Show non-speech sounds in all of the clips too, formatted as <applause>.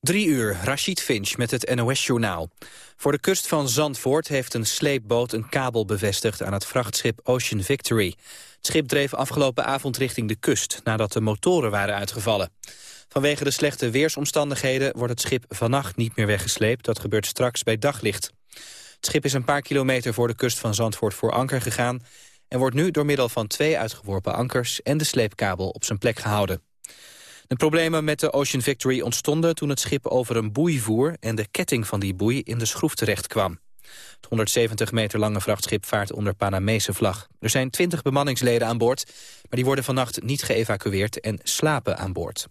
Drie uur, Rashid Finch met het NOS-journaal. Voor de kust van Zandvoort heeft een sleepboot een kabel bevestigd aan het vrachtschip Ocean Victory. Het schip dreef afgelopen avond richting de kust, nadat de motoren waren uitgevallen. Vanwege de slechte weersomstandigheden wordt het schip vannacht niet meer weggesleept. Dat gebeurt straks bij daglicht. Het schip is een paar kilometer voor de kust van Zandvoort voor anker gegaan... en wordt nu door middel van twee uitgeworpen ankers en de sleepkabel op zijn plek gehouden. De problemen met de Ocean Victory ontstonden toen het schip over een boei voer... en de ketting van die boei in de schroef terecht kwam. Het 170 meter lange vrachtschip vaart onder Panamese vlag. Er zijn 20 bemanningsleden aan boord, maar die worden vannacht niet geëvacueerd en slapen aan boord.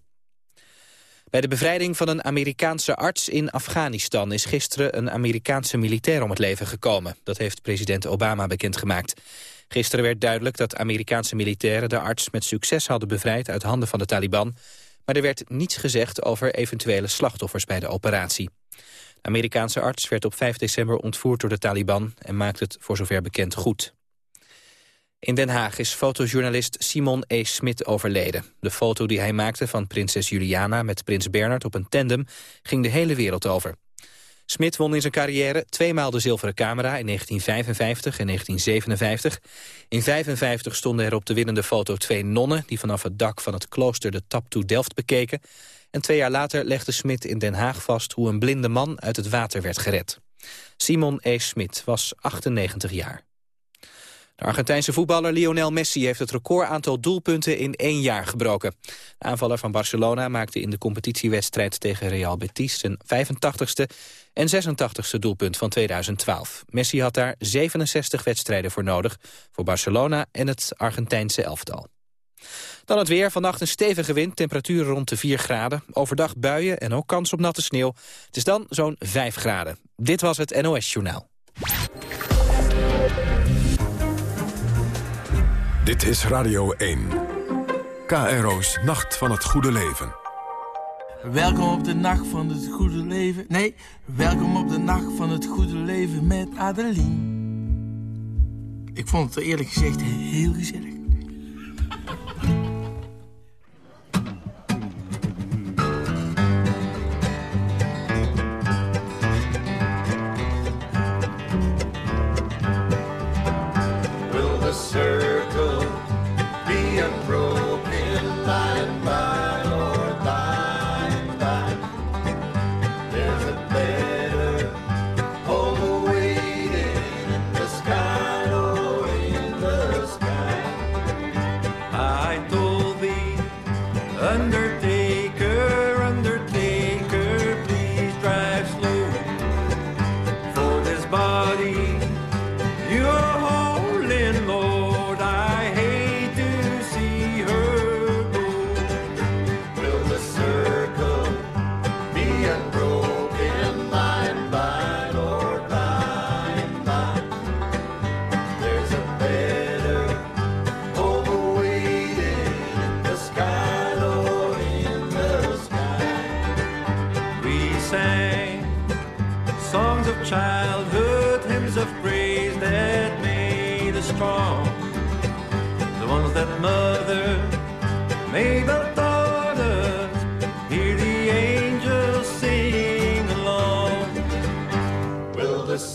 Bij de bevrijding van een Amerikaanse arts in Afghanistan... is gisteren een Amerikaanse militair om het leven gekomen. Dat heeft president Obama bekendgemaakt. Gisteren werd duidelijk dat Amerikaanse militairen de arts met succes hadden bevrijd uit handen van de Taliban. Maar er werd niets gezegd over eventuele slachtoffers bij de operatie. De Amerikaanse arts werd op 5 december ontvoerd door de Taliban... en maakt het voor zover bekend goed. In Den Haag is fotojournalist Simon E. Smit overleden. De foto die hij maakte van prinses Juliana met prins Bernard op een tandem... ging de hele wereld over. Smit won in zijn carrière tweemaal de zilveren camera in 1955 en 1957. In 1955 stonden er op de winnende foto twee nonnen... die vanaf het dak van het klooster de Taptoe Delft bekeken. En twee jaar later legde Smit in Den Haag vast... hoe een blinde man uit het water werd gered. Simon E. Smit was 98 jaar. De Argentijnse voetballer Lionel Messi heeft het recordaantal doelpunten in één jaar gebroken. De aanvaller van Barcelona maakte in de competitiewedstrijd tegen Real Betis zijn 85ste en 86ste doelpunt van 2012. Messi had daar 67 wedstrijden voor nodig voor Barcelona en het Argentijnse elftal. Dan het weer. Vannacht een stevige wind, temperaturen rond de 4 graden. Overdag buien en ook kans op natte sneeuw. Het is dan zo'n 5 graden. Dit was het NOS Journaal. Dit is Radio 1. KRO's Nacht van het Goede Leven. Welkom op de Nacht van het Goede Leven. Nee, welkom op de Nacht van het Goede Leven met Adeline. Ik vond het eerlijk gezegd heel gezellig.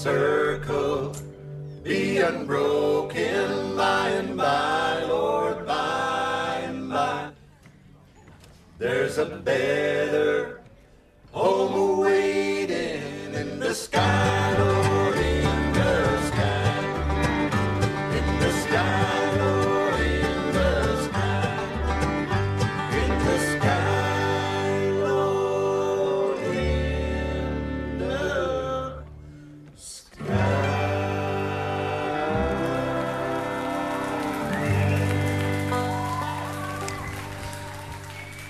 circle be unbroken by and by, Lord, by and by. There's a better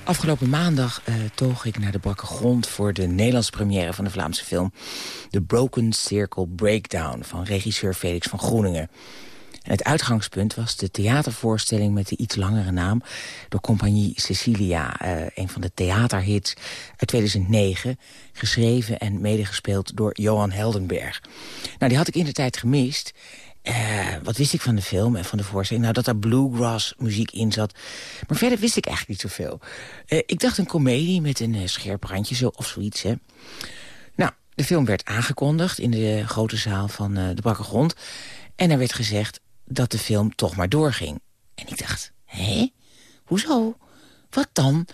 Afgelopen maandag uh, toog ik naar de brakke grond... voor de Nederlandse première van de Vlaamse film... The Broken Circle Breakdown van regisseur Felix van Groeningen. En het uitgangspunt was de theatervoorstelling met de iets langere naam... door Compagnie Cecilia, uh, een van de theaterhits uit 2009... geschreven en medegespeeld door Johan Heldenberg. Nou, die had ik in de tijd gemist... Uh, wat wist ik van de film en van de voorstelling? Nou, dat er bluegrass muziek in zat. Maar verder wist ik eigenlijk niet zoveel. Uh, ik dacht een komedie met een uh, scherp randje zo, of zoiets, hè. Nou, de film werd aangekondigd in de grote zaal van de Brakke Grond. En er werd gezegd dat de film toch maar doorging. En ik dacht, hé? Hoezo? Wat dan?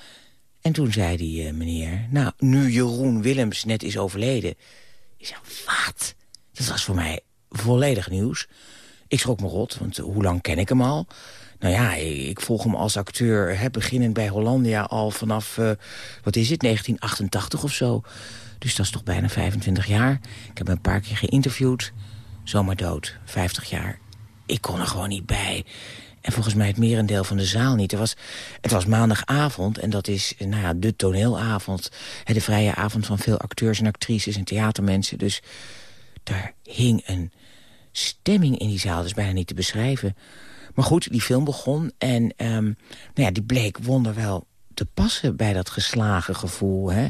En toen zei die meneer, nou, nu Jeroen Willems net is overleden. Ik zei, wat? Dat was voor mij volledig nieuws. Ik schrok me rot, want hoe lang ken ik hem al? Nou ja, ik volg hem als acteur, hè, beginnend bij Hollandia al vanaf, uh, wat is het, 1988 of zo. Dus dat is toch bijna 25 jaar. Ik heb hem een paar keer geïnterviewd. Zomaar dood, 50 jaar. Ik kon er gewoon niet bij. En volgens mij het merendeel van de zaal niet. Het was, het was maandagavond en dat is nou ja, de toneelavond. De vrije avond van veel acteurs en actrices en theatermensen. Dus daar hing een stemming in die zaal. Is bijna niet te beschrijven. Maar goed, die film begon en um, nou ja, die bleek wonderwel te passen bij dat geslagen gevoel. Hè?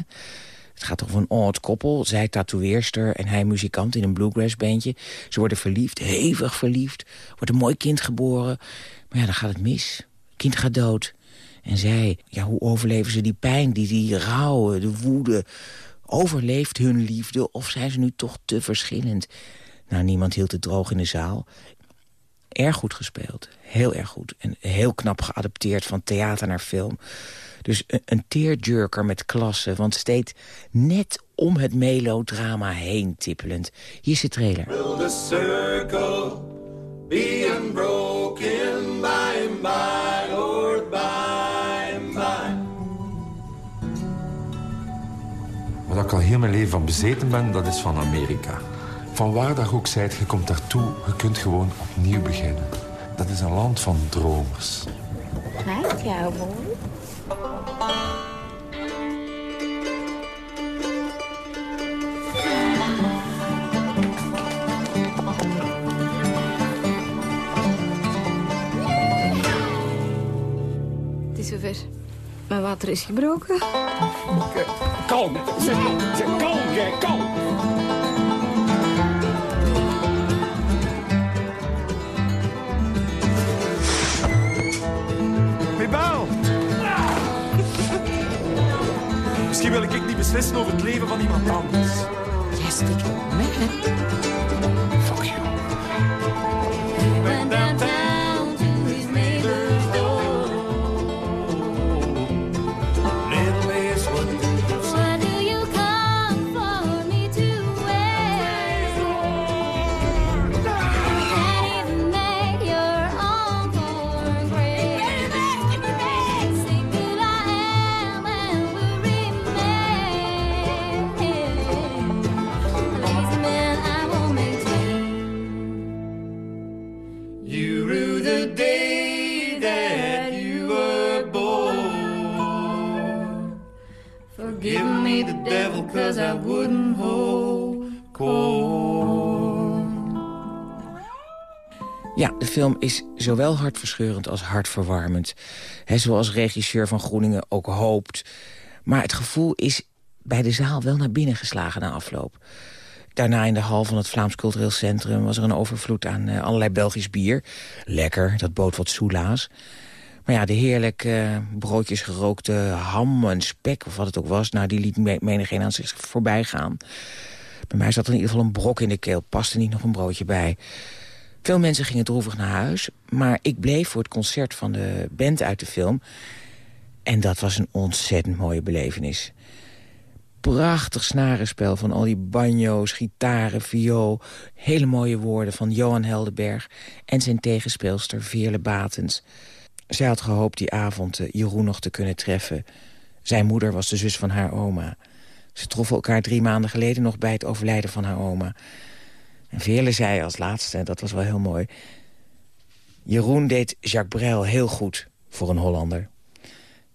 Het gaat over een oud koppel, zij tatoeëerster en hij muzikant in een bluegrass bandje. Ze worden verliefd, hevig verliefd, wordt een mooi kind geboren. Maar ja, dan gaat het mis. Het kind gaat dood. En zij, ja, hoe overleven ze die pijn, die, die de woede? Overleeft hun liefde of zijn ze nu toch te verschillend? Nou, niemand hield het droog in de zaal. Erg goed gespeeld. Heel erg goed. En heel knap geadapteerd van theater naar film. Dus een, een tearjerker met klasse. Want steeds net om het melodrama heen tippelend. Hier is de trailer. Will the circle be unbroken by and by, Lord, by and by. Wat ik al heel mijn leven van bezeten ben, dat is van Amerika. Van waar dat ook zijt, je komt daartoe, je kunt gewoon opnieuw beginnen. Dat is een land van dromers. Hi, cowboy. Het is zover. Mijn water is gebroken. Kalm, zeg, zeg kalm, kalm. Misschien wil ik niet beslissen over het leven van iemand anders. Jij stikt. Film is zowel hartverscheurend als hartverwarmend. Zoals regisseur van Groeningen ook hoopt. Maar het gevoel is bij de zaal wel naar binnen geslagen na afloop. Daarna in de hal van het Vlaams Cultureel Centrum... was er een overvloed aan uh, allerlei Belgisch bier. Lekker, dat bood wat soelaas. Maar ja, de heerlijk uh, broodjes gerookte ham en spek, of wat het ook was... nou, die liet me menigeen aan zich voorbij gaan. Bij mij zat er in ieder geval een brok in de keel. Paste niet nog een broodje bij. Veel mensen gingen droevig naar huis. Maar ik bleef voor het concert van de band uit de film. En dat was een ontzettend mooie belevenis. Prachtig snarenspel van al die banjo's, gitaren, viool. Hele mooie woorden van Johan Heldenberg en zijn tegenspeelster Veerle Batens. Zij had gehoopt die avond eh, Jeroen nog te kunnen treffen. Zijn moeder was de zus van haar oma. Ze troffen elkaar drie maanden geleden nog bij het overlijden van haar oma. En Veerle zei als laatste, dat was wel heel mooi... Jeroen deed Jacques Brel heel goed voor een Hollander.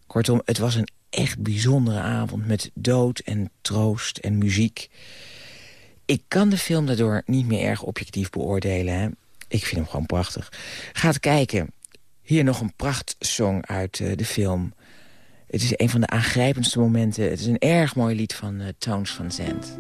Kortom, het was een echt bijzondere avond met dood en troost en muziek. Ik kan de film daardoor niet meer erg objectief beoordelen. Hè? Ik vind hem gewoon prachtig. Ga het kijken. Hier nog een prachtsong uit uh, de film. Het is een van de aangrijpendste momenten. Het is een erg mooi lied van uh, van Zandt.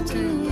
to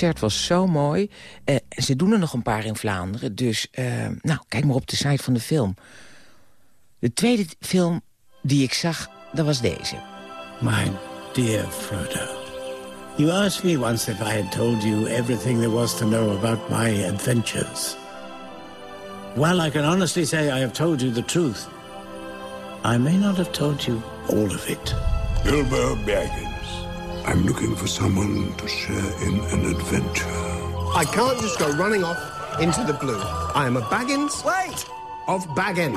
concert was zo mooi. Eh, en ze doen er nog een paar in Vlaanderen. Dus, eh, nou, kijk maar op de site van de film. De tweede film die ik zag, dat was deze. My dear Frodo, you asked me once if I had told you everything there was to know about my adventures. Well, I can honestly say I have told you the truth. I may not have told you all of it. Bilbo Baggins. I'm looking for someone to share in an adventure. I can't just go running off into the blue. I am a Baggins. Wait! Of Baggin.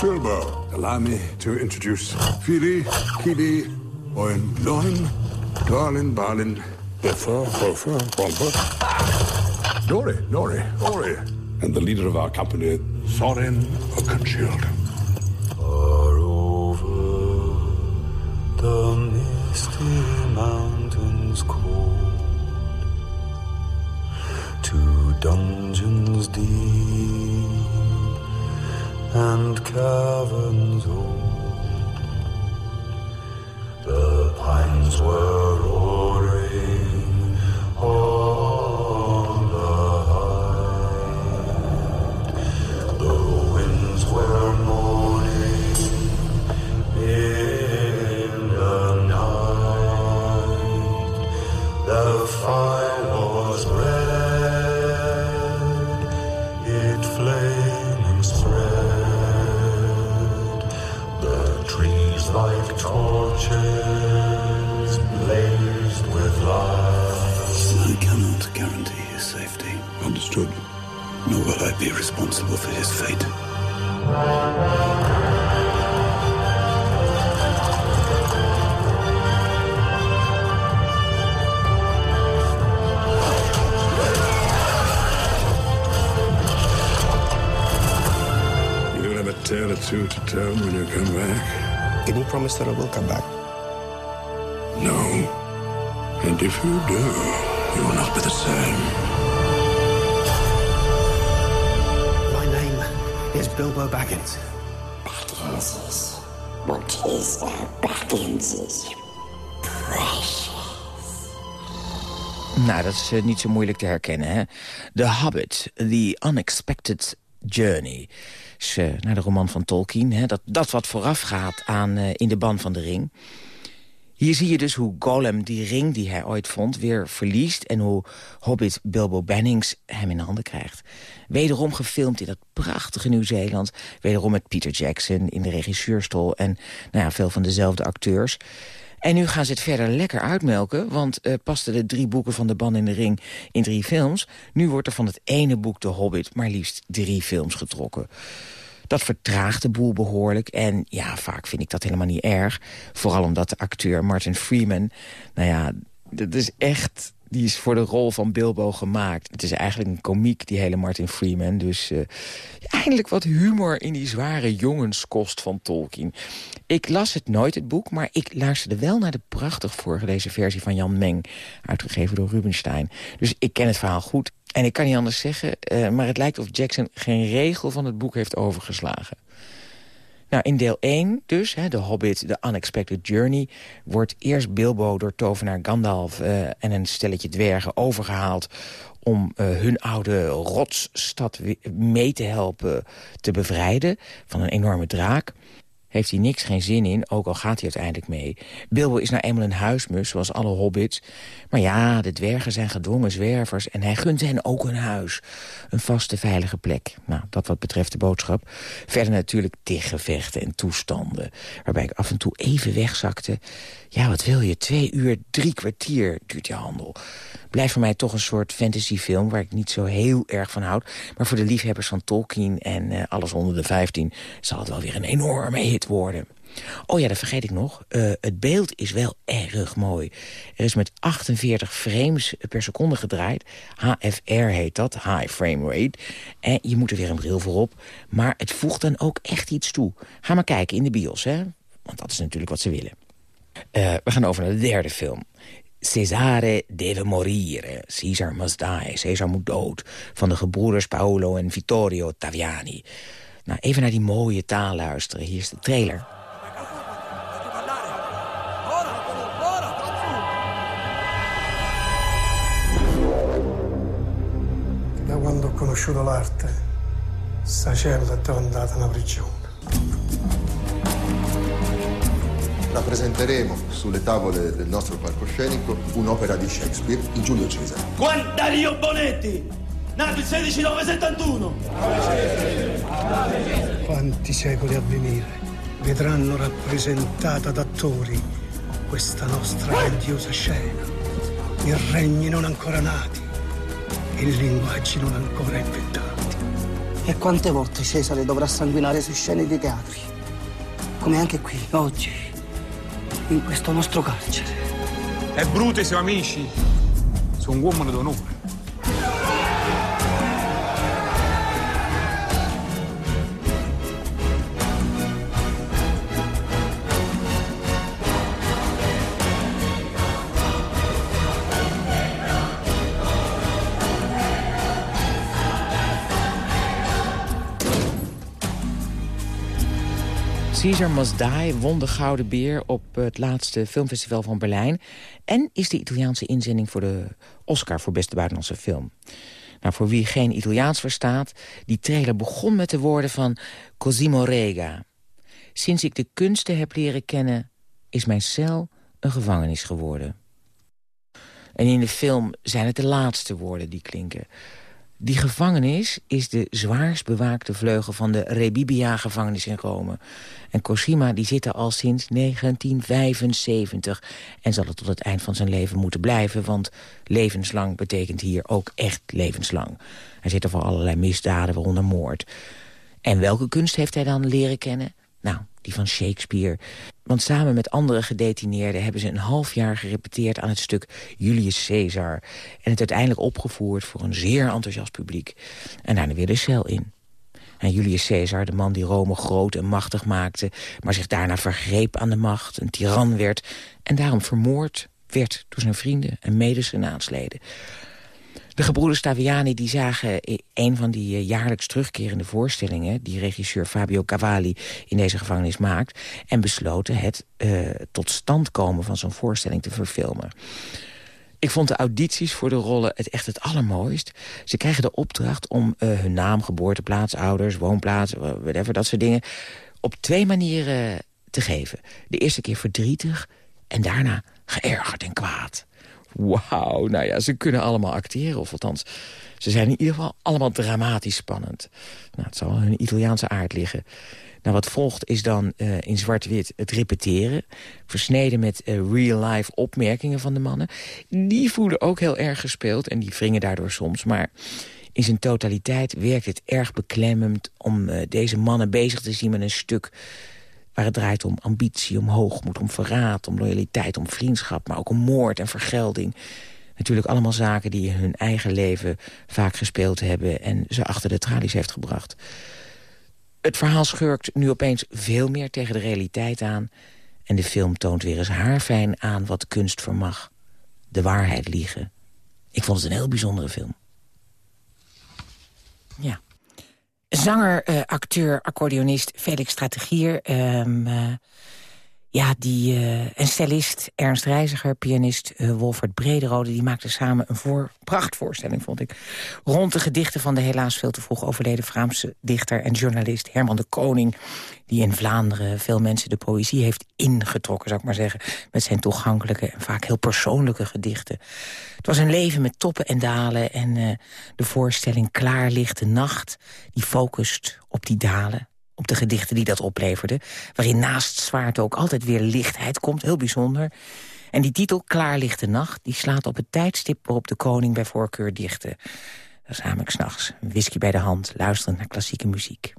Bilbo, allow me to introduce Fili, Kili, Owen, Lorin, Darlin, Balin, Biffa, Boffa, Bomba, Nori, Nori, Ori, and the leader of our company, Thorin Oakenshield. Far over the misty dungeons deep and caverns old. The pines were be responsible for his fate. You have a tale or two to tell when you come back? Can you promise that I will come back? No. And if you do, you will not be the same. Is Bilbo Baggins. Bagginses. What is that Bagginses? Precious. Nou, dat is eh, niet zo moeilijk te herkennen, hè? The Hobbit, The Unexpected Journey. Is eh, naar de roman van Tolkien, hè? Dat, dat wat voorafgaat aan eh, In de Ban van de Ring. Hier zie je dus hoe Golem die ring die hij ooit vond weer verliest... en hoe Hobbit Bilbo Bannings hem in handen krijgt. Wederom gefilmd in dat prachtige Nieuw-Zeeland. Wederom met Peter Jackson in de regisseurstol... en nou ja, veel van dezelfde acteurs. En nu gaan ze het verder lekker uitmelken... want uh, pasten de drie boeken van de Ban in de Ring in drie films. Nu wordt er van het ene boek, De Hobbit, maar liefst drie films getrokken. Dat vertraagt de boel behoorlijk. En ja, vaak vind ik dat helemaal niet erg. Vooral omdat de acteur Martin Freeman... nou ja, dat is echt die is voor de rol van Bilbo gemaakt. Het is eigenlijk een komiek, die hele Martin Freeman. Dus uh, eindelijk wat humor in die zware jongenskost van Tolkien. Ik las het nooit, het boek, maar ik luisterde wel naar de prachtig voorgelezen versie van Jan Meng. Uitgegeven door Rubenstein. Dus ik ken het verhaal goed. En ik kan niet anders zeggen, uh, maar het lijkt of Jackson geen regel van het boek heeft overgeslagen. Nou, in deel 1 dus, hè, The Hobbit, The Unexpected Journey... wordt eerst Bilbo door tovenaar Gandalf uh, en een stelletje dwergen overgehaald... om uh, hun oude rotsstad mee te helpen te bevrijden van een enorme draak heeft hij niks geen zin in, ook al gaat hij uiteindelijk mee. Bilbo is nou eenmaal een huismus, zoals alle hobbits. Maar ja, de dwergen zijn gedwongen zwervers... en hij gunt hen ook een huis. Een vaste, veilige plek. Nou, dat wat betreft de boodschap. Verder natuurlijk tegenvechten en toestanden. Waarbij ik af en toe even wegzakte. Ja, wat wil je? Twee uur, drie kwartier duurt die handel blijft voor mij toch een soort fantasyfilm... waar ik niet zo heel erg van houd. Maar voor de liefhebbers van Tolkien en uh, alles onder de 15... zal het wel weer een enorme hit worden. Oh ja, dat vergeet ik nog. Uh, het beeld is wel erg mooi. Er is met 48 frames per seconde gedraaid. HFR heet dat, High Frame Rate. En je moet er weer een bril voor op. Maar het voegt dan ook echt iets toe. Ga maar kijken in de bios, hè. Want dat is natuurlijk wat ze willen. Uh, we gaan over naar de derde film. Cesare deve morire, Caesar must die, Caesar moet dood... van de gebroeders Paolo en Vittorio Taviani. Nou, even naar die mooie taal luisteren. Hier is de trailer. Da quando ho conosciuto l'arte, sta cella è diventata una prigione. rappresenteremo sulle tavole del nostro palcoscenico un'opera di Shakespeare, il Giulio Cesare. Juan Dario Bonetti, nato il 16 971. Quanti secoli a venire vedranno rappresentata da attori questa nostra grandiosa scena. I regni non ancora nati, i linguaggi non ancora inventati. E quante volte Cesare dovrà sanguinare su scene di teatri? Come anche qui, oggi, in questo nostro carcere. È brute, siamo amici. Sono un uomo d'onore. Caesar Must Die won de Gouden Beer op het laatste filmfestival van Berlijn... en is de Italiaanse inzending voor de Oscar voor beste buitenlandse film. Nou, voor wie geen Italiaans verstaat, die trailer begon met de woorden van Cosimo Rega. Sinds ik de kunsten heb leren kennen, is mijn cel een gevangenis geworden. En in de film zijn het de laatste woorden die klinken... Die gevangenis is de zwaarst bewaakte vleugel van de Rebibia-gevangenis in Rome. En Cosima die zit er al sinds 1975 en zal er tot het eind van zijn leven moeten blijven... want levenslang betekent hier ook echt levenslang. Hij zit er voor allerlei misdaden, waaronder moord. En welke kunst heeft hij dan leren kennen? Nou, die van Shakespeare. Want samen met andere gedetineerden hebben ze een half jaar gerepeteerd aan het stuk Julius Caesar. En het uiteindelijk opgevoerd voor een zeer enthousiast publiek. En daarna weer de cel in. En Julius Caesar, de man die Rome groot en machtig maakte... maar zich daarna vergreep aan de macht, een tiran werd... en daarom vermoord werd door zijn vrienden en medesenaatsleden. De gebroeders Taviani die zagen een van die eh, jaarlijks terugkerende voorstellingen... die regisseur Fabio Cavalli in deze gevangenis maakt... en besloten het uh, tot stand komen van zo'n voorstelling te verfilmen. Ik vond de audities voor de rollen het echt het allermooist. Ze krijgen de opdracht om uh, hun naam, geboorteplaats, ouders, woonplaats... whatever, dat soort dingen, op twee manieren te geven. De eerste keer verdrietig en daarna geërgerd en kwaad. Wauw, nou ja, ze kunnen allemaal acteren. Of althans, ze zijn in ieder geval allemaal dramatisch spannend. Nou, het zal hun Italiaanse aard liggen. Nou, wat volgt is dan uh, in zwart-wit het repeteren. Versneden met uh, real-life opmerkingen van de mannen. Die voelen ook heel erg gespeeld en die wringen daardoor soms. Maar in zijn totaliteit werkt het erg beklemmend... om uh, deze mannen bezig te zien met een stuk waar het draait om ambitie, om hoogmoed, om verraad... om loyaliteit, om vriendschap, maar ook om moord en vergelding. Natuurlijk allemaal zaken die in hun eigen leven vaak gespeeld hebben... en ze achter de tralies heeft gebracht. Het verhaal schurkt nu opeens veel meer tegen de realiteit aan... en de film toont weer eens haarfijn aan wat kunst vermag. De waarheid liegen. Ik vond het een heel bijzondere film. Ja. Zanger, uh, acteur, accordeonist Felix Strategier... Um, uh, ja, die, uh, en cellist Ernst Reiziger, pianist uh, Wolfert Brederode... die maakten samen een voor, prachtvoorstelling, vond ik... rond de gedichten van de helaas veel te vroeg overleden... Vlaamse dichter en journalist Herman de Koning... die in Vlaanderen veel mensen de poëzie heeft ingetrokken, zou ik maar zeggen... met zijn toegankelijke en vaak heel persoonlijke gedichten. Het was een leven met toppen en dalen... en uh, de voorstelling Klaarlichte Nacht, die focust op die dalen op de gedichten die dat opleverde... waarin naast zwaarte ook altijd weer lichtheid komt, heel bijzonder. En die titel, Klaarlichte Nacht, die slaat op het tijdstip... waarop de koning bij voorkeur dichtte. Dat is namelijk s'nachts, whisky bij de hand, luisterend naar klassieke muziek.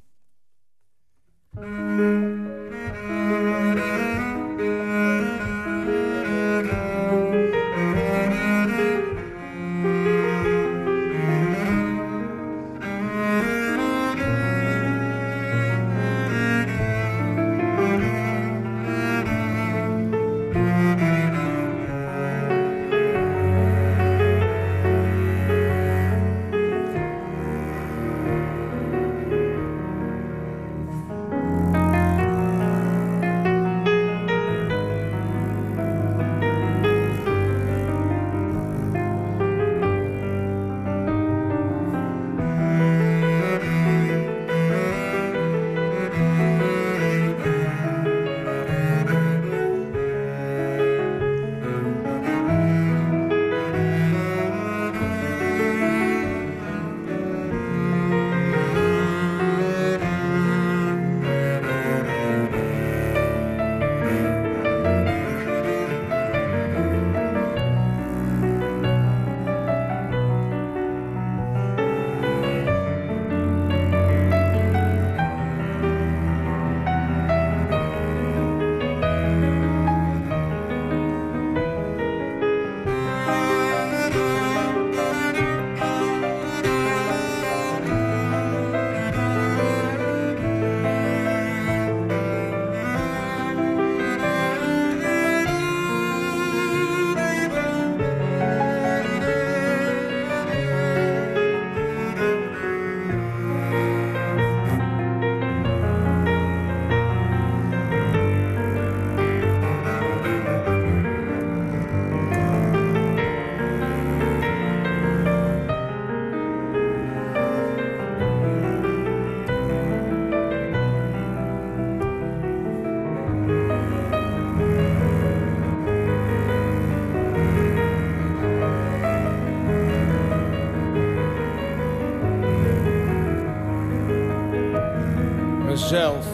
Mezelf.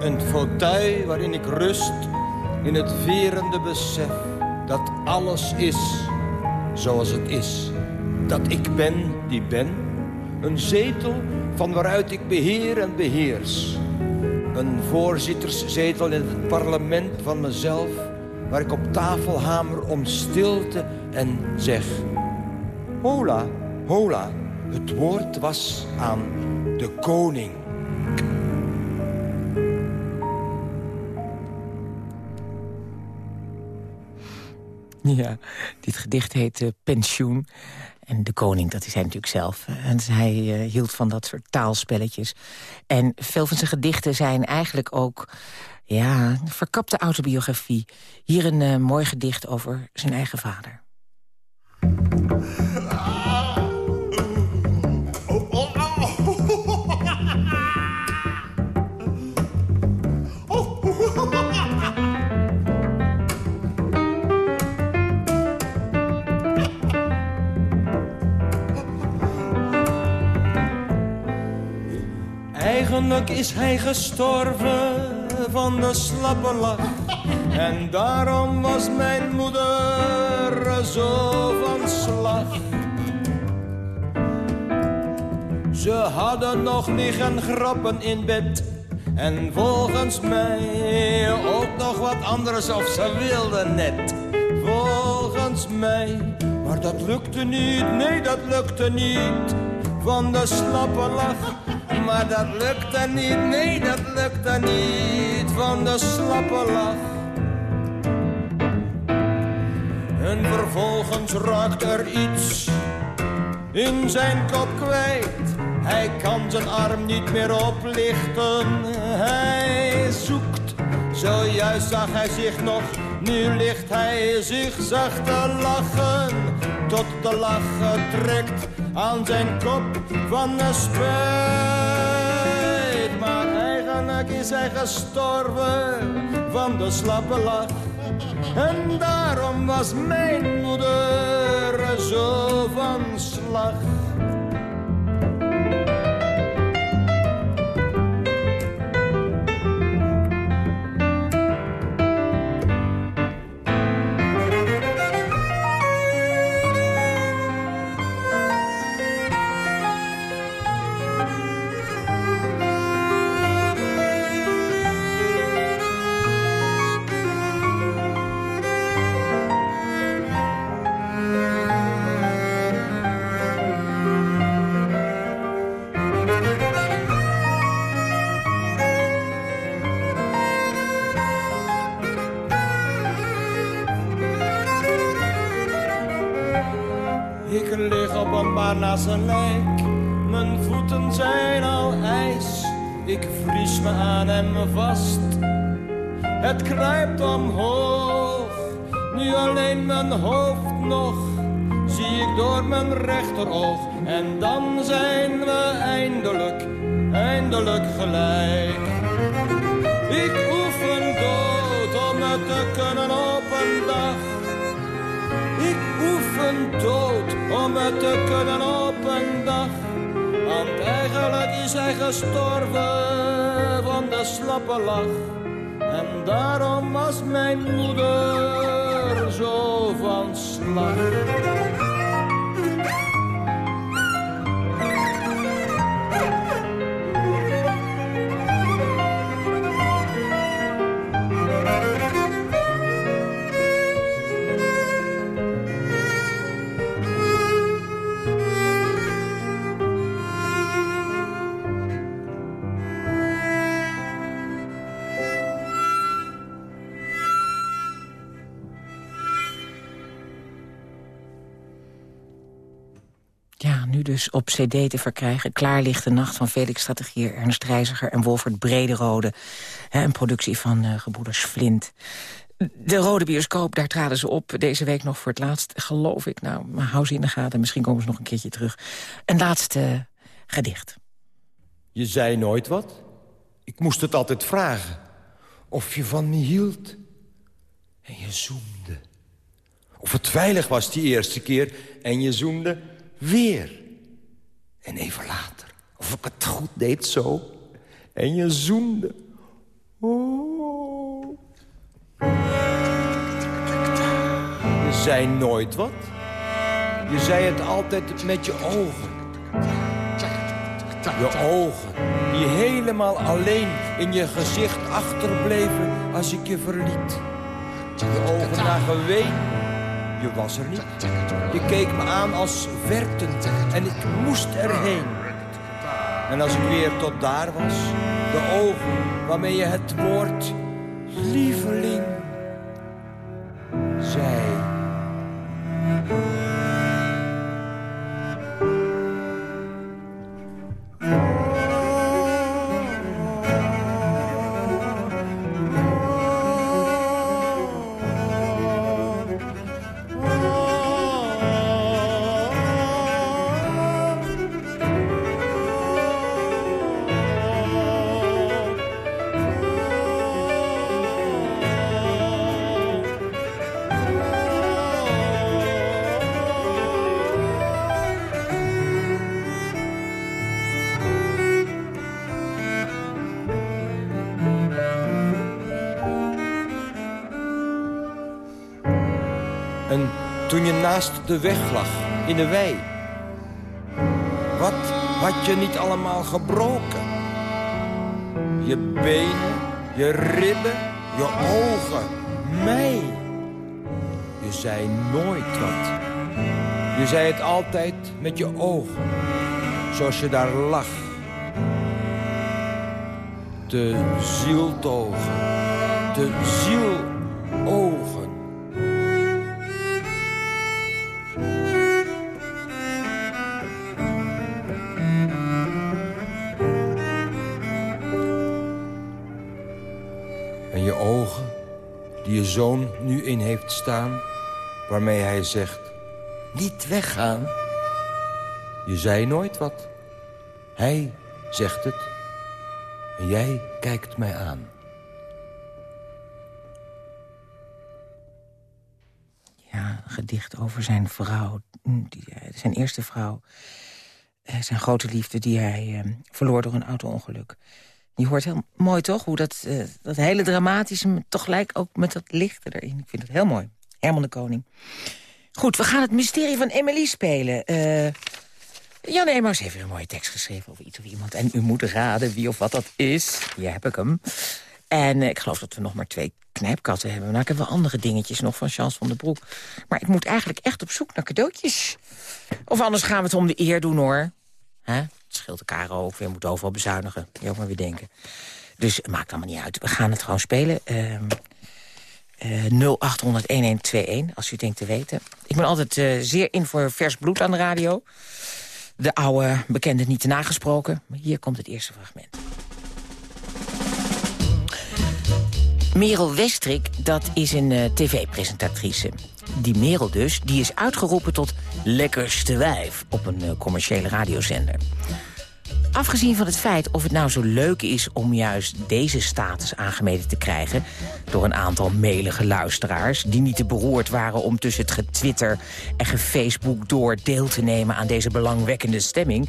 Een fauteuil waarin ik rust in het verende besef dat alles is zoals het is. Dat ik ben die ben. Een zetel van waaruit ik beheer en beheers. Een voorzitterszetel in het parlement van mezelf... waar ik op tafel hamer om stilte en zeg... Hola, hola, het woord was aan de koning. Dit gedicht heet Pensioen. En de koning, dat is hij natuurlijk zelf. En hij uh, hield van dat soort taalspelletjes. En veel van zijn gedichten zijn eigenlijk ook... ja, verkapte autobiografie. Hier een uh, mooi gedicht over zijn eigen vader. Eigenlijk is hij gestorven van de slappe lach. En daarom was mijn moeder zo van slag. Ze hadden nog liggen grappen in bed. En volgens mij ook nog wat anders of ze wilden net. Volgens mij. Maar dat lukte niet, nee dat lukte niet, van de slappe lach. Maar dat lukte niet, nee dat lukte niet, van de slappe lach. En vervolgens raakt er iets in zijn kop kwijt. Hij kan zijn arm niet meer oplichten. Hij zoekt, zojuist zag hij zich nog. Nu ligt hij zich zacht te lachen. Tot de lachen trekt aan zijn kop van de spijt. Maar eigenlijk is hij gestorven van de slappe lach. En daarom was mijn moeder zo van slag. Mijn voeten zijn al ijs. Ik vries me aan me vast. Het kruipt omhoog. Nu alleen mijn hoofd nog. Zie ik door mijn rechteroog. En dan zijn we eindelijk, eindelijk gelijk. Ik oefen dood om het te kunnen op een dag. Ik oefen dood om het te kunnen op. Eigenlijk is hij gestorven van de slappe lach. En daarom was mijn moeder zo van slag. Dus op cd te verkrijgen. Klaar ligt de nacht van Felix Strategier, Ernst Reiziger en Wolfert Brederode. Een productie van uh, Gebroeders Flint. De Rode Bioscoop, daar traden ze op. Deze week nog voor het laatst, geloof ik. Nou, maar hou ze in de gaten. Misschien komen ze nog een keertje terug. Een laatste gedicht. Je zei nooit wat. Ik moest het altijd vragen. Of je van me hield. En je zoende. Of het veilig was die eerste keer. En je zoende weer. En even later. Of ik het goed deed zo. En je zoende. Oh. Je zei nooit wat. Je zei het altijd met je ogen. Je ogen, die helemaal alleen in je gezicht achterbleven als ik je verliet. Je ogen naar geween, je was er niet. Je keek me aan als wertend en ik moest erheen. En als ik weer tot daar was, de ogen waarmee je het woord lieveling toen je naast de weg lag, in de wei. Wat had je niet allemaal gebroken? Je benen, je ribben, je ogen, mij. Je zei nooit wat. Je zei het altijd met je ogen. Zoals je daar lag. De zieltogen. De zielogen. Waarmee hij zegt, niet weggaan. Je zei nooit wat. Hij zegt het. En jij kijkt mij aan. Ja, een gedicht over zijn vrouw. Die, eh, zijn eerste vrouw. Eh, Zijn grote liefde die hij eh, verloor door een auto-ongeluk. Je hoort heel mooi toch, hoe dat, eh, dat hele dramatische... maar tegelijk ook met dat lichte erin. Ik vind het heel mooi. Herman de Koning. Goed, we gaan het mysterie van Emily spelen. Eh Jan Emaus heeft weer een mooie tekst geschreven over iets of iemand. En u moet raden wie of wat dat is. Hier heb ik hem. En eh, ik geloof dat we nog maar twee knijpkatten hebben. Nou, ik heb wel andere dingetjes nog van Chance van den Broek. Maar ik moet eigenlijk echt op zoek naar cadeautjes. Of anders gaan we het om de eer doen, hoor. Het scheelt Caro ook weer, moet overal bezuinigen. Je ook maar weer denken. Dus het maakt allemaal niet uit. We gaan het gewoon spelen. Ehm eh 0800-1121, als u denkt te weten. Ik ben altijd eh, zeer in voor vers bloed aan de radio. De oude bekende niet te nagesproken. Maar hier komt het eerste fragment. Merel Westrik, dat is een eh, tv-presentatrice. Die Merel dus, die is uitgeroepen tot lekkerste wijf... op een commerciële radiozender. Afgezien van het feit of het nou zo leuk is om juist deze status aangemeten te krijgen... door een aantal melige luisteraars die niet te beroerd waren om tussen het getwitter en gefacebook door deel te nemen aan deze belangwekkende stemming...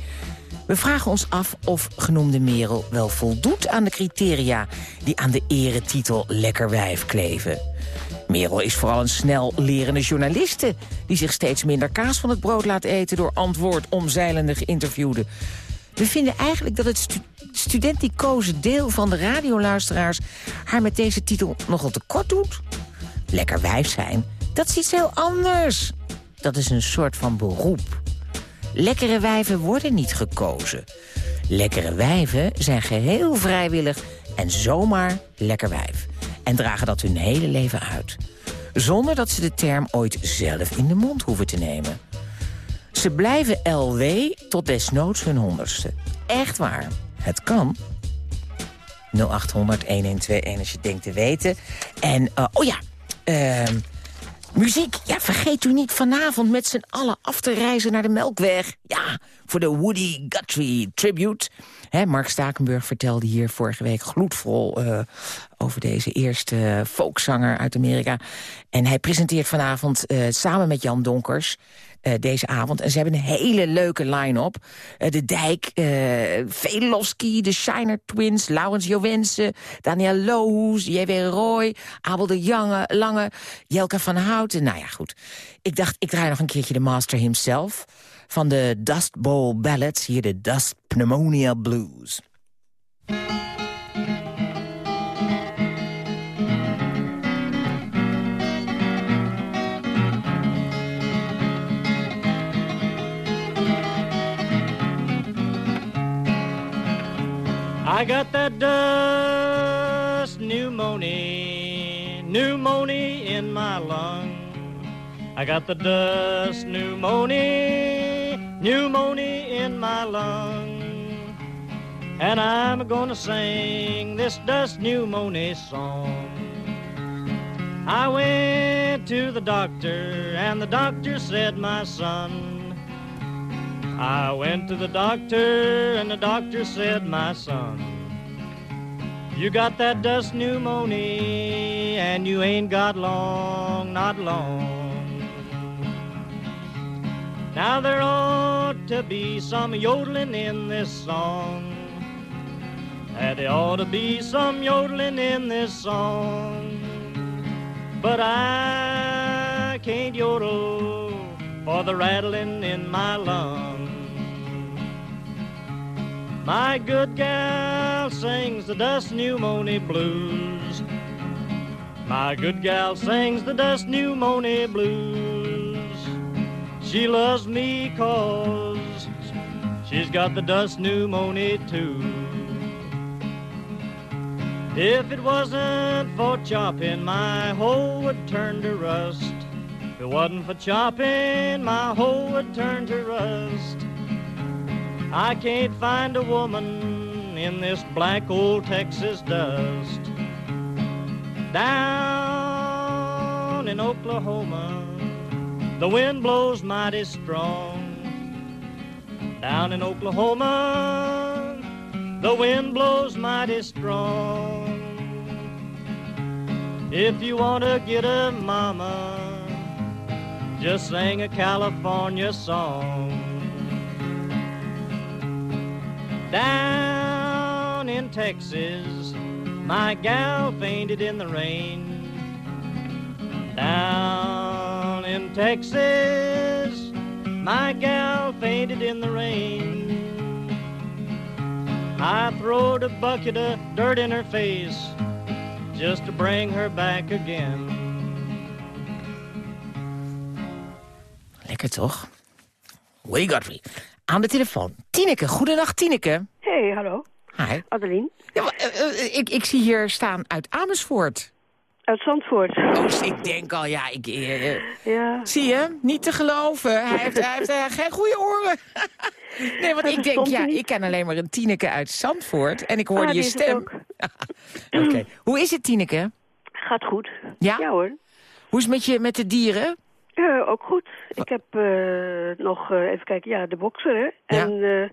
We vragen ons af of genoemde Merel wel voldoet aan de criteria... die aan de eretitel Lekker Wijf kleven. Merel is vooral een snel lerende journaliste... die zich steeds minder kaas van het brood laat eten... door antwoord omzeilende geïnterviewden. We vinden eigenlijk dat het stu studenticoze deel van de radioluisteraars... haar met deze titel nogal tekort doet. Lekker wijf zijn, dat is iets heel anders. Dat is een soort van beroep. Lekkere wijven worden niet gekozen. Lekkere wijven zijn geheel vrijwillig en zomaar lekker wijf. En dragen dat hun hele leven uit. Zonder dat ze de term ooit zelf in de mond hoeven te nemen. Ze blijven LW tot desnoods hun honderdste. Echt waar. Het kan. 0800 1121 als je denkt te weten. En, uh, oh ja, uh, muziek. Ja, vergeet u niet vanavond met z'n allen af te reizen naar de Melkweg. Ja, voor de Woody Guthrie Tribute. Mark Stakenburg vertelde hier vorige week gloedvol uh, over deze eerste folkzanger uit Amerika. En hij presenteert vanavond uh, samen met Jan Donkers uh, deze avond. En ze hebben een hele leuke line-up. Uh, de Dijk, uh, de Shiner Twins, Laurens Jowensen... Daniel Lohuus, J.W. Roy, Abel de Jange, Lange, Jelka van Houten. Nou ja, goed. Ik dacht, ik draai nog een keertje de master himself... van de Dust Bowl Ballads, hier de Dust Pneumonia Blues. I got that dust pneumonia, pneumonia in my lung. I got the dust pneumonia, pneumonia in my lung. And I'm gonna sing this dust pneumonia song. I went to the doctor, and the doctor said, My son, I went to the doctor, and the doctor said, My son, you got that dust pneumonia, and you ain't got long, not long. Now there ought to be some yodeling in this song. And there ought to be some yodeling in this song. But I can't yodel for the rattling in my lungs. My good gal sings the dust pneumonia blues. My good gal sings the dust pneumonia blues. She loves me cause she's got the dust pneumonia too. If it wasn't for chopping, my hoe would turn to rust. It wasn't for chopping, my hoe would turn to rust. I can't find a woman in this black old Texas dust. Down in Oklahoma, the wind blows mighty strong. Down in Oklahoma, the wind blows mighty strong. If you want to get a mama, just sing a California song. Down in Texas, my gal fainted in the rain. Down in Texas, my gal fainted in the rain. I throwed a bucket of dirt in her face just to bring her back again. Lekker toch? Roy Godfrey. Aan de telefoon. Tineke, goedenacht Tineke. Hey, hallo. Hi. Adeline. Ja, maar, eh, eh, ik, ik zie hier staan uit Amersfoort. Uit Zandvoort. Oh, ik denk al, ja, ik... eh, Ja. Zie je? Niet te geloven. Hij heeft, hij heeft geen goede oren. <laughs> nee, want ik denk, ja, ik ken alleen maar een Tineke uit Zandvoort. En ik hoorde Ah, je het stem. <laughs> Oké. Hoe is het, Tineke? Gaat goed. Ja? Ja hoor. Hoe is het met, je, met de dieren? Eh, ook goed. Ik heb eh, nog, eh, even kijken, ja, de bokser, hè. Ja. En,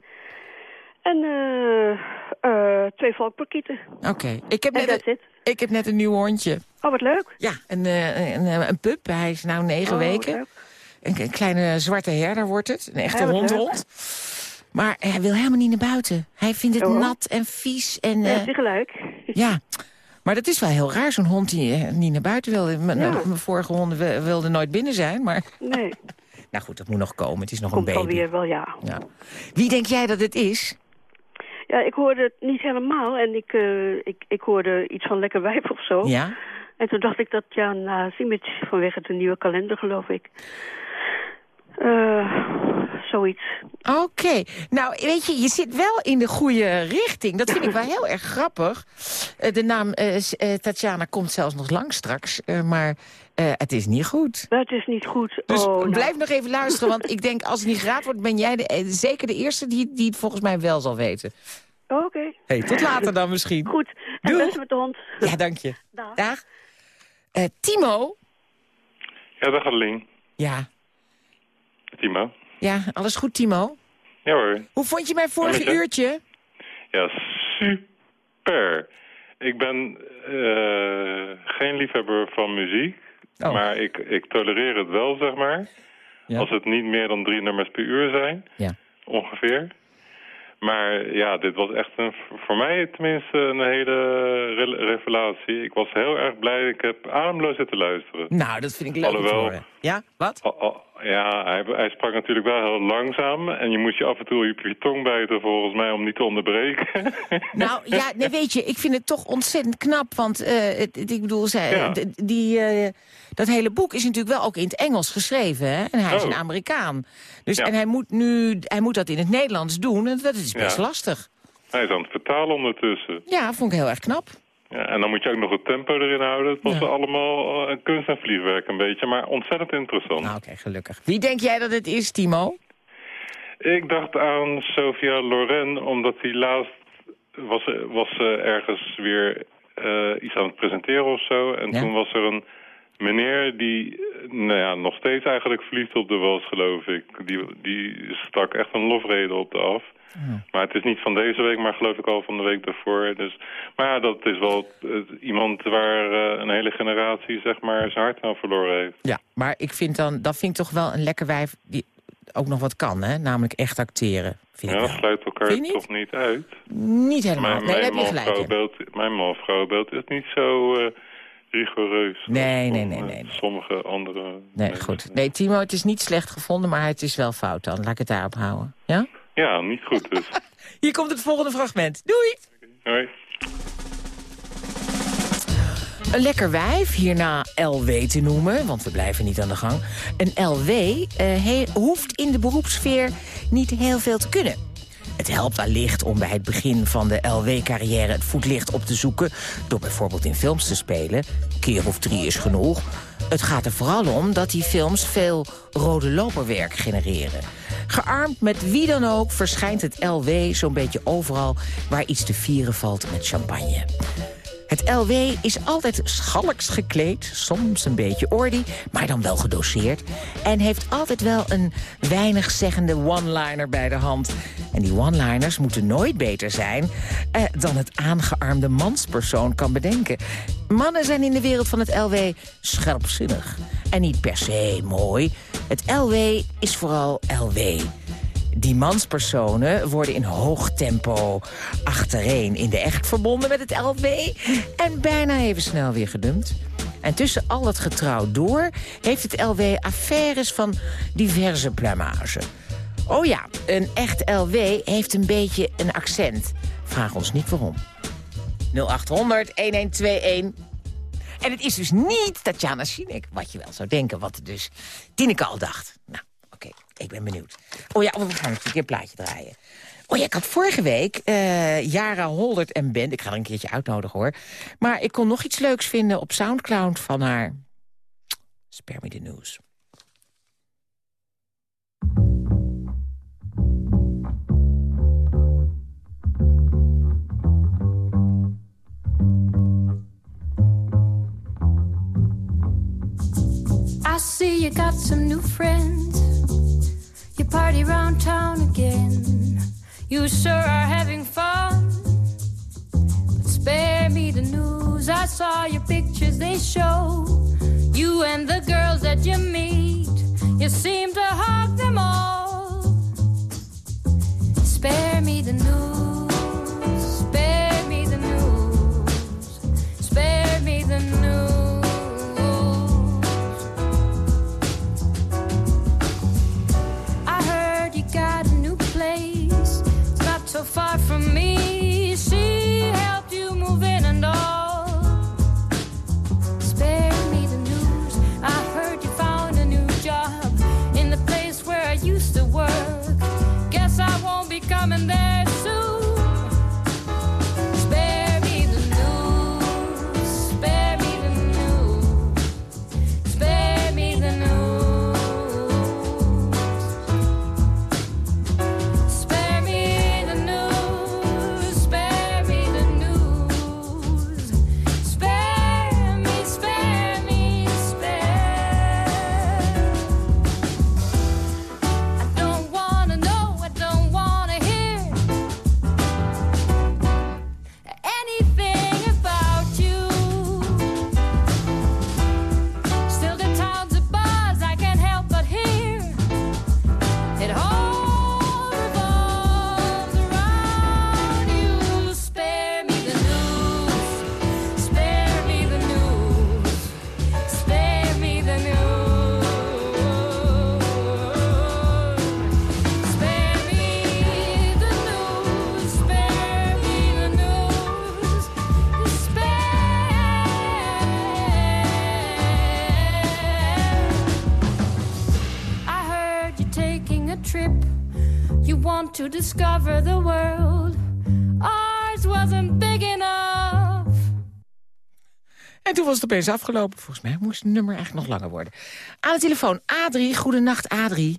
en twee valkparkieten. Oké. Ik, heb En net een- ik heb net een nieuw hondje. Oh, wat leuk. Ja, een, een, een, een pup. Hij is nu negen Oh, weken. Een, een kleine zwarte herder wordt het. Een echte Ja. Maar hij wil helemaal niet naar buiten. Hij vindt het Oh. nat en vies. En, Ja, gelijk. ja, maar dat is wel heel raar, zo'n hond die eh, niet naar buiten wil. Mijn, Ja. mijn vorige honden wi- wilden nooit binnen zijn, maar... Nee, <laughs> Nou goed, dat moet nog komen. Het is nog komt een baby. alweer wel, ja. Ja. Wie denk jij dat het is? Ja, ik hoorde het niet helemaal en ik, eh, ik, ik hoorde iets van lekker wijf of zo. Ja? En toen dacht ik dat Jan uh, Simic vanwege de nieuwe kalender, geloof ik. Eh, zoiets. Oké. Nou, weet je, je zit wel in de goede richting. Dat vind ik wel heel erg grappig. Eh, de naam eh, eh, Tatjana komt zelfs nog lang straks. eh, maar eh, het is niet goed. Dat is niet goed. Dus oh, nou. blijf nog even luisteren. Want ik denk, als het niet geraad wordt, ben jij de, zeker de eerste die, die het volgens mij wel zal weten. Oké. Hey, tot later dan misschien. Goed. En Doeg. beste met de hond. Ja, dank je. Dag. Dag. Eh, Timo? Ja, dag Adeline. Ja. Timo. Ja, alles goed, Timo? Ja hoor. Hoe vond je mijn vorige uurtje? Ja, super. Ik ben eh, geen liefhebber van muziek. Oh. Maar ik, ik tolereer het wel, zeg maar. Als het niet meer dan drie nummers per uur zijn. Ja. Ongeveer. Maar ja, dit was echt een, voor mij tenminste een hele re- revelatie. Ik was heel erg blij. Ik heb ademloos zitten luisteren. Nou, dat vind ik leuk te Alhoewel- horen. Ja, wat? Ja, hij, hij sprak natuurlijk wel heel langzaam. En je moest je af en toe op je tong bijten volgens mij om niet te onderbreken. <laughs> Nou ja, nee, weet je, ik vind het toch ontzettend knap. Want eh, het, het- ik bedoel, zij, Ja. die, eh, dat hele boek is natuurlijk wel ook in het Engels geschreven. Hè? En hij is Oh. een Amerikaan. Dus, Ja. En hij moet nu hij moet dat in het Nederlands doen. En dat is best Ja. lastig. hij is aan het vertalen ondertussen. Ja, vond ik heel erg knap. Ja, en dan moet je ook nog het tempo erin houden. Het was allemaal eh, kunst en vliegwerk een beetje, maar ontzettend interessant. Nou, oké, gelukkig. Wie denk jij dat het is, Timo? Ik dacht aan Sophia Loren, omdat hij laatst was, was ze ergens weer eh, iets aan het presenteren of zo. En Ja. toen was er een meneer die eh, nou ja, nog steeds eigenlijk verliefd op de was, geloof ik. Die, die stak echt een lofrede op de af. Maar het is niet van deze week, maar geloof ik al van de week daarvoor. Dus, maar ja, dat is wel iemand waar eh, een hele generatie zeg maar, zijn hart aan verloren heeft. Ja, maar ik vind dan, dat vind ik toch wel een lekker wijf die ook nog wat kan, hè? Namelijk echt acteren. Vind Ja, dat sluit elkaar niet? toch niet uit. Niet helemaal. Mijn, nee, mijn heb je gelijk mijn is niet zo eh, rigoureus. Nee, nee, nee, nee, eh, Sommige andere... Nee, goed. Nee, Timo, het is niet slecht gevonden, maar het is wel fout dan. Laat ik het daarop houden. Ja? Ja, niet goed dus. <laughs> Hier komt het volgende fragment. Doei! Hoi. Een lekker wijf, hierna LW te noemen, want we blijven niet aan de gang. Een LW eh, hoeft in de beroepssfeer niet heel veel te kunnen. Het helpt wellicht om bij het begin van de LW-carrière het voetlicht op te zoeken... door bijvoorbeeld in films te spelen. Een keer of drie is genoeg. Het gaat er vooral om dat die films veel rode loperwerk genereren. Gearmd met wie dan ook verschijnt het LW zo'n beetje overal... waar iets te vieren valt met champagne. Het LW is altijd schalks gekleed, soms een beetje ordy, maar dan wel gedoseerd. En heeft altijd wel een weinig zeggende one-liner bij de hand. En die one-liners moeten nooit beter zijn eh, dan het aangearmde manspersoon kan bedenken. Mannen zijn in de wereld van het LW scherpzinnig. En niet per se mooi. Het LW is vooral LW. Die manspersonen worden in hoog tempo achtereen in de echt verbonden met het LW... en bijna even snel weer gedumpt. En tussen al het getrouw door heeft het LW affaires van diverse plumage. Oh ja, een echt LW heeft een beetje een accent. Vraag ons niet waarom. 0800 1121. En het is dus niet Tatjana Sinek, wat je wel zou denken, wat dus Tineke al dacht. Nou, ik ben benieuwd. Oh ja, we gaan een keer een plaatje draaien. Oh ja, ik had vorige week eh Jara Holdert en Band. Ik ga er een keertje uitnodigen hoor. Maar ik kon nog iets leuks vinden op Soundcloud van haar. Spare me the news. I see you got some new friends. You party round town again. You sure are having fun. But spare me the news. I saw your pictures, they show you and the girls that you meet. You seem to hug them all. Spare me the news. Discover the world. Ours wasn't big enough. En toen was het opeens afgelopen. Volgens mij moest het nummer eigenlijk nog langer worden. Aan de telefoon, Adrie. Goedenacht, Adrie.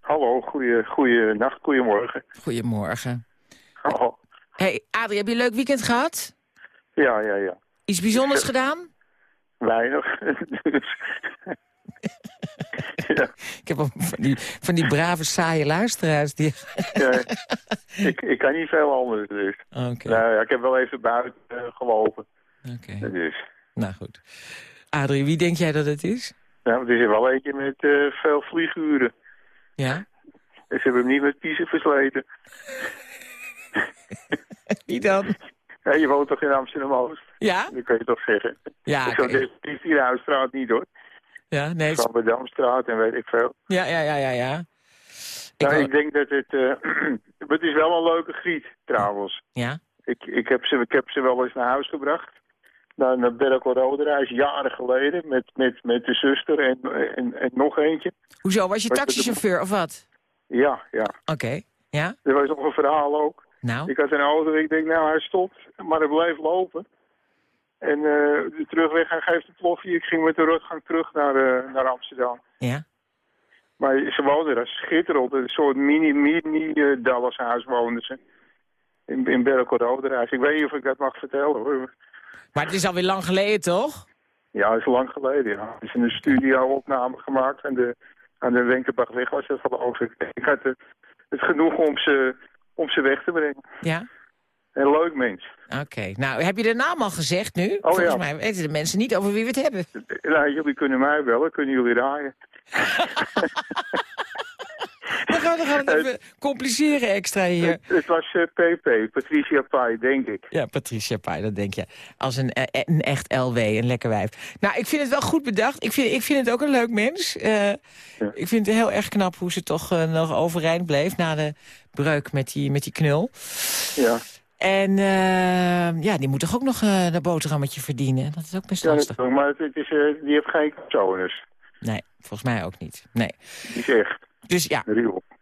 Hallo, goeie, goeie nacht, goedemorgen. Goedemorgen. Oh, Hey, Adrie, heb je een leuk weekend gehad? ja, ja, ja. Iets bijzonders gedaan? Weinig. <laughs> dus, ja, Ik heb van die, van die brave, saaie luisteraars. Die... ja, ik, ik kan niet veel anders dus. Nou ja, ik heb wel even buiten eh, gelopen. Oké. Dus, Nou goed. Adrie, wie denk jij dat het is? nou, het is er wel eentje met eh, veel vlieguren. Ja? Dus ze hebben hem niet met kiezen versleten. <laughs> Wie dan? Ja, je woont toch in Amsterdam-Oost? Ja? Dat kan je toch zeggen. Ja, Zo oké. definitief die Huisstraat niet hoor. Ja, nee. Van de Damstraat en weet ik veel. Ja, ja, ja, ja, ja. Ik, nou, ik denk dat het... eh, <clears throat> het is wel een leuke griet, trouwens. Ja? Ik, ik, heb ze, ik heb ze wel eens naar huis gebracht. naar, naar Berkel Roderijs, jaren geleden, met, met, met de zuster en, en, en nog eentje. Hoezo, was je taxichauffeur of wat? Ja, ja. Oké, ja? Er was nog een verhaal ook. Nou? Ik had een auto, ik denk, nou, hij stopt, maar hij bleef lopen. En eh, de terugweg, hij geeft een plofje. Ik ging met de ruggang terug naar, eh, naar Amsterdam. Ja? Maar ze woonden daar schitterend. Een soort mini, mini uh, Dallas huis woonden ze. In, in Berkel Roderijs. Ik weet niet of ik dat mag vertellen hoor. Maar het is alweer lang geleden, toch? Ja, dat is lang geleden, ja. Er is een studio opname gemaakt aan de, aan de Wenkenbachweg was dat geloof ik. Ik had het, het genoeg om ze, om ze weg te brengen. Ja? Een leuk mens. Oké. Nou, heb je de naam al gezegd nu? Oh, Volgens ja. mij weten de mensen niet over wie we het hebben. Nou, jullie kunnen mij bellen, kunnen jullie raaien. <laughs> We gaan, we gaan het even compliceren extra hier. Het, het was eh, PP, Patricia Pai, denk ik. Ja, Patricia Pai, dat denk je. Als een, eh, een echt LW, een lekker wijf. Nou, ik vind het wel goed bedacht. Ik vind, ik vind het ook een leuk mens. Eh, Ik vind het heel erg knap hoe ze toch nog overeind bleef... na de breuk met die, met die knul. Ja. En eh, ja, die moet toch ook nog eh een boterhammetje verdienen. Dat is ook best Ja, lastig. maar het, het is, eh, die heeft geen personus. Nee, volgens mij ook niet. Nee. Die is echt. Dus ja.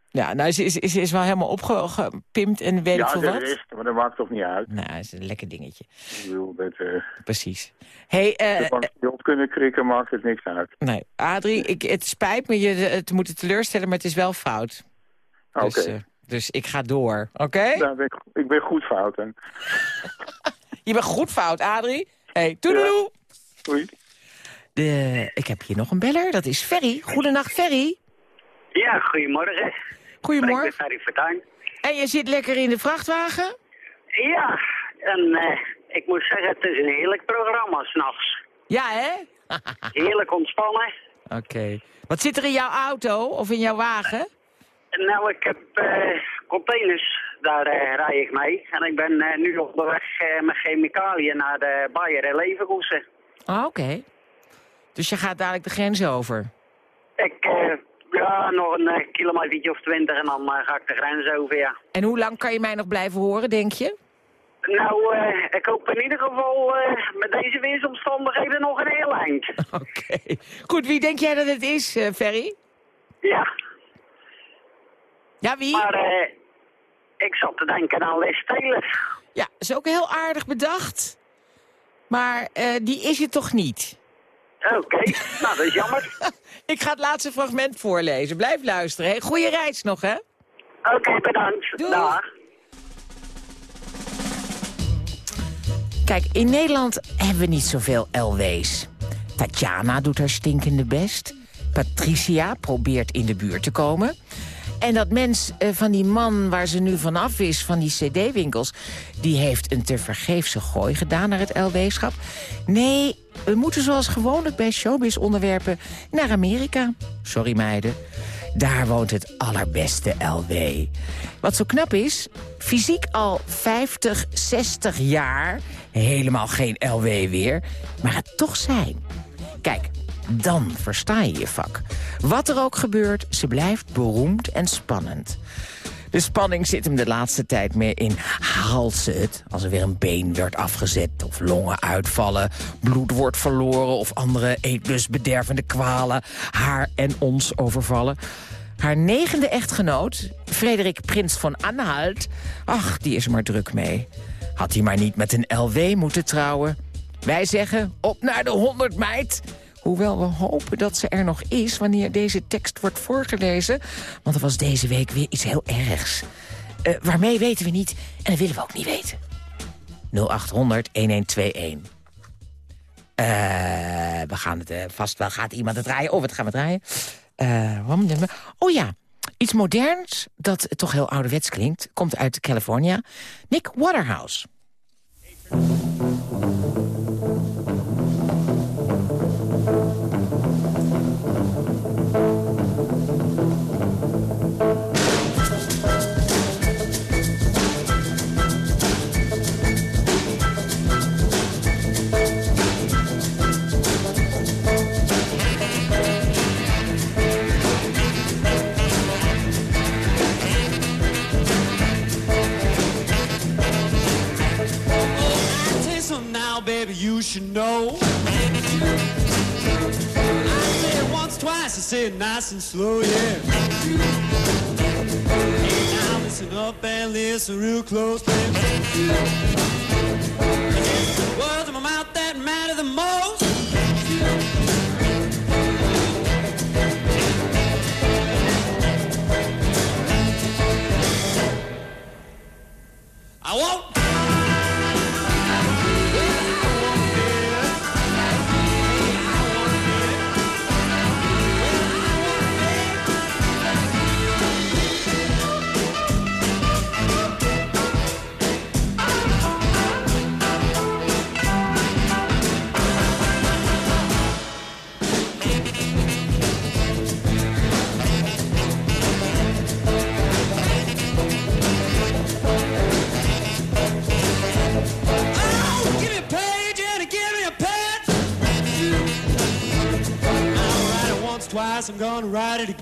Ja, nou, ze is, is, is wel helemaal opgepimpt en weet ik Ja, veel de wat. rest, maar dat maakt toch niet uit. Nou, dat is een lekker dingetje. Ik bedoel, dat, eh Precies. Hey, eh, bank die op kunnen krikken maakt het niks uit. Nee, Adrie, ik, het spijt me je het moeten teleurstellen, maar het is wel fout. Oké. Dus, eh, dus ik ga door, oké? Ben ik, ik ben goed fout, hè. <laughs> Je bent goed fout, Adrie. hey, doei doei, doei. Doei. De, ik heb hier nog een beller, dat is Ferry. Goedenacht, Ferry. Ja, goedemorgen. Goedemorgen. Ik ben Ferry Fortuyn. En je zit lekker in de vrachtwagen? Ja, en eh, ik moet zeggen, het is een heerlijk programma s'nachts. Ja, hè? Heerlijk ontspannen. Oké. Wat zit er in jouw auto of in jouw wagen? Nou, ik heb eh, containers, daar eh rij ik mee. En ik ben eh, nu op de weg met chemicaliën naar de Bayer en Leverkusen. Ah, Oké. Dus je gaat dadelijk de grens over? Ik, ja, nog een kilometer of twintig en dan ga ik de grens over, ja. En hoe lang kan je mij nog blijven horen, denk je? Nou, ik hoop in ieder geval met deze weersomstandigheden nog een heel eind. <laughs> Oké. Goed, wie denk jij dat het is, Ferry? Ja. Ja, wie? Maar eh, ik zat te denken aan Les Taylor. Ja, is ook heel aardig bedacht. Maar eh, die is het toch niet? Oké, nou dat is jammer. <laughs> Ik ga het laatste fragment voorlezen. Blijf luisteren. Hey, goeie reis nog, hè? Oké, bedankt. Dag. Kijk, in Nederland hebben we niet zoveel LW's. Tatjana doet haar stinkende best. Patricia probeert in de buurt te komen. En dat mens eh, van die man waar ze nu vanaf is, van die cd-winkels... die heeft een tevergeefse gooi gedaan naar het LW-schap. Nee, we moeten zoals gewoonlijk bij showbiz-onderwerpen naar Amerika. Sorry meiden. Daar woont het allerbeste LW. Wat zo knap is, fysiek al 50, 60 jaar... helemaal geen LW weer, maar het toch zijn. Kijk, dan versta je je vak. Wat er ook gebeurt, ze blijft beroemd en spannend. De spanning zit hem de laatste tijd meer in. Haalt ze het als er weer een been werd afgezet... of longen uitvallen, bloed wordt verloren... of andere eetlustbedervende kwalen haar en ons overvallen? Haar negende echtgenoot, Frederik Prins van Anhalt... ach, die is er maar druk mee. Had hij maar niet met een LW moeten trouwen. Wij zeggen, op naar de 100 meid... Hoewel we hopen dat ze er nog is wanneer deze tekst wordt voorgelezen. Want er was deze week weer iets heel ergs. Eh, waarmee weten we niet en dat willen we ook niet weten. 0800 1121. Eh, we gaan het eh, vast wel. Gaat iemand het draaien? Oh, wat gaan we draaien? Eh, oh ja, iets moderns dat toch heel ouderwets klinkt. Komt uit California. Nick Waterhouse. And slow, yeah. Hey, now listen up and listen real close.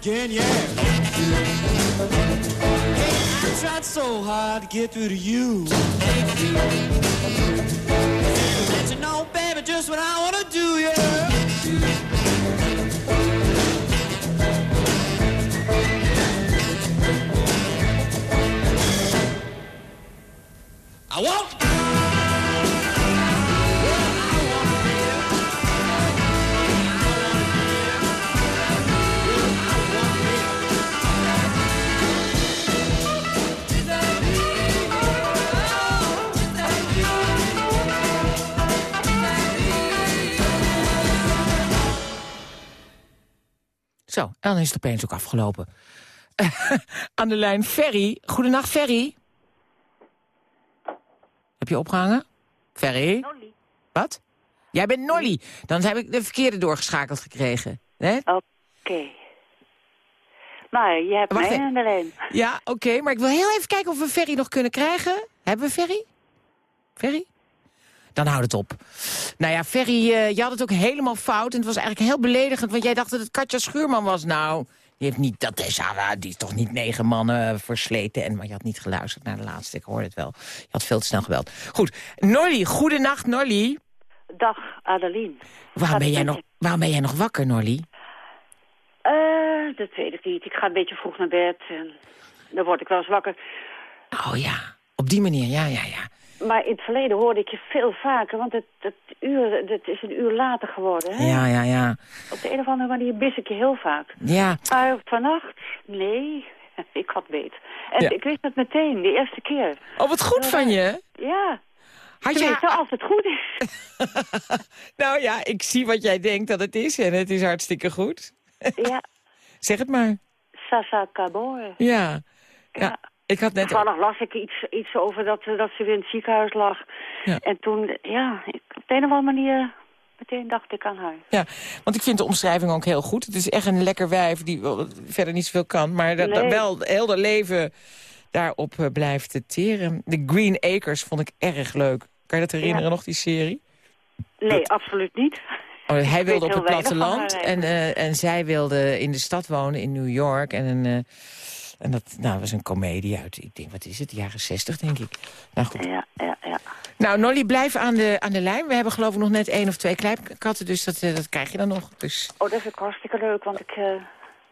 Again, yeah. Hey, I tried so hard to get through to you. Zo, en dan is het opeens ook afgelopen. <laughs> Aan de lijn Ferry. Goedenacht, Ferry. Heb je opgehangen? Ferry? Wat? Jij bent Nolly. Dan heb ik de verkeerde doorgeschakeld gekregen. hè? Oké. Maar je hebt Wacht mij aan de lijn. Ja, oké, maar ik wil heel even kijken of we Ferry nog kunnen krijgen. Hebben we Ferry? Ferry? Dan houdt het op. Nou ja, Ferry, eh, je had het ook helemaal fout. En het was eigenlijk heel beledigend, want jij dacht dat het Katja Schuurman was. Nou, die heeft niet, dat is, ah, die is toch niet negen mannen versleten. En, maar je had niet geluisterd naar de laatste, ik hoorde het wel. Je had veel te snel gebeld. Goed, Norlie, goedenacht Norlie. Dag, Adeline. Waarom ben, jij nog, waarom ben jij nog wakker, Norlie? Eh, dat weet ik niet. Ik ga een beetje vroeg naar bed en dan word ik wel eens wakker. Oh ja, op die manier, ja, ja, ja. Maar in het verleden hoorde ik je veel vaker, want het, het, uur, het is een uur later geworden. Hè? Ja, ja, ja. Op de een of andere manier bis ik je heel vaak. Ja, Maar vannacht, nee, <laughs> ik had weet. En Ja. ik wist het meteen, de eerste keer. Oh, wat goed van je. Ja. Had je- Tenminste, als het goed is. <laughs> nou ja, ik zie wat jij denkt dat het is en het is hartstikke goed. ja, <laughs> Zeg het maar. Sasa Kabor. Ja. ja. Ik had net... Toevallig las ik iets, iets over dat, eh, dat ze weer in het ziekenhuis lag. Ja. En toen, ja, ik- op de een of andere manier, meteen dacht ik aan haar. Ja, want ik vind de omschrijving ook heel goed. Het is echt een lekker wijf die verder niet zoveel kan... maar dat, Nee. wel heel haar leven daarop eh, blijft te teren. De Green Acres vond ik erg leuk. Kan je dat herinneren Ja. nog, die serie? Nee, absoluut niet. Oh, hij wilde op het platteland en, eh, en zij wilde in de stad wonen, in New York. En, een, en dat nou, was een komedie uit, ik denk, wat is het, de jaren zestig, denk ik. Nou goed. Ja, ja, ja. Nou, Nolly, blijf aan de, aan de lijn. We hebben geloof ik nog net één of twee kleipkatten, dus dat, eh, dat krijg je dan nog. Dus... Oh, dat vind ik hartstikke leuk, want ik, eh,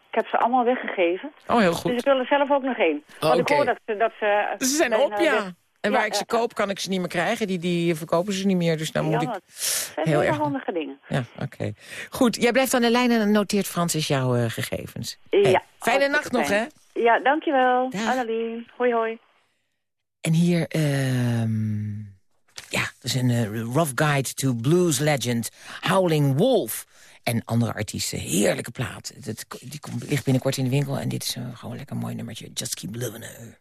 ik heb ze allemaal weggegeven. Oh, heel goed. Dus ik wil er zelf ook nog één. Want ik hoor dat ze... Dat ze Ze zijn op, ja. weg- En waar Ja, ik ze ja, koop, kan ik ze niet meer krijgen. Die, die verkopen ze niet meer, dus dan moet Ja, ik... zijn heel erg- handige dingen. Ja, oké. Goed, jij blijft aan de lijn en noteert Francis jouw eh, gegevens. Ja. Hey, fijne hartstikke nacht nog, hè? Ja, dankjewel. Annelien. Hoi, hoi. En hier, ehm ja, is een eh, rough guide to blues legend Howling Wolf. En andere artiesten, heerlijke plaat. Dat, die komt, ligt binnenkort in de winkel en dit is gewoon lekker mooi nummertje. Just keep living it.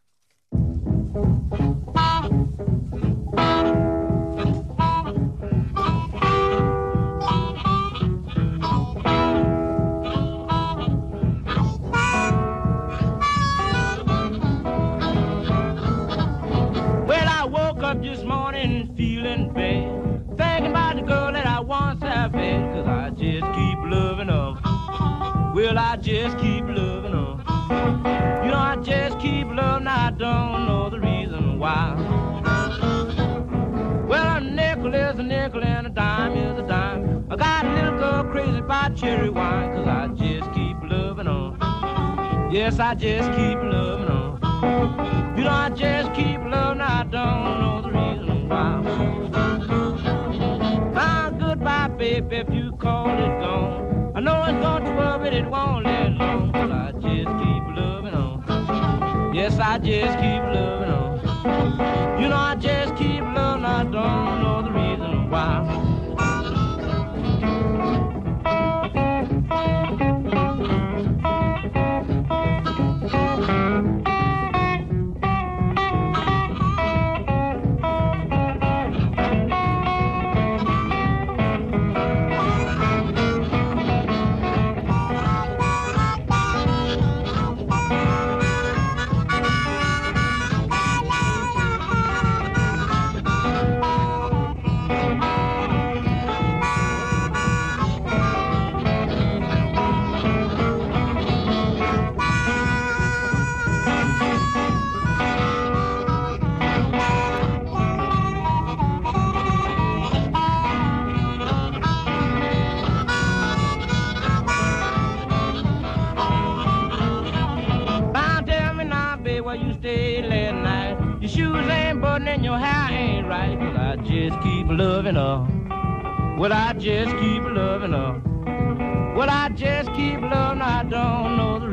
Well, I just keep loving her. You know, I just keep loving her. I don't know the reason why. Well, a nickel is a nickel and a dime is a dime. I got a little girl crazy about cherry wine. Cause I just keep loving on. Yes, I just keep loving on. You know, I just keep loving, I don't know the reason why. Now, goodbye, baby, if you call it gone. I know it's gone to but it won't last long. But I just keep loving on. Yes, I just keep loving hair ain't right. But I just keep loving her. Well, I just keep loving her. Well, I just keep loving her. I don't know the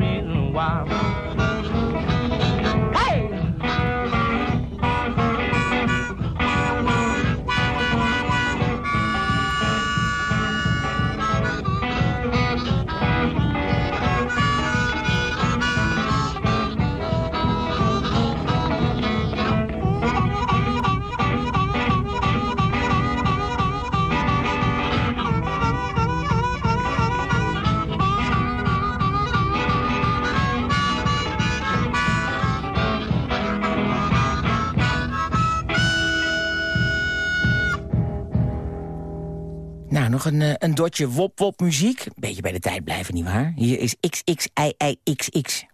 Nou, nog een, eh, een dotje wop-wop muziek. Beetje bij de tijd blijven, nietwaar? Hier is XXIIXX.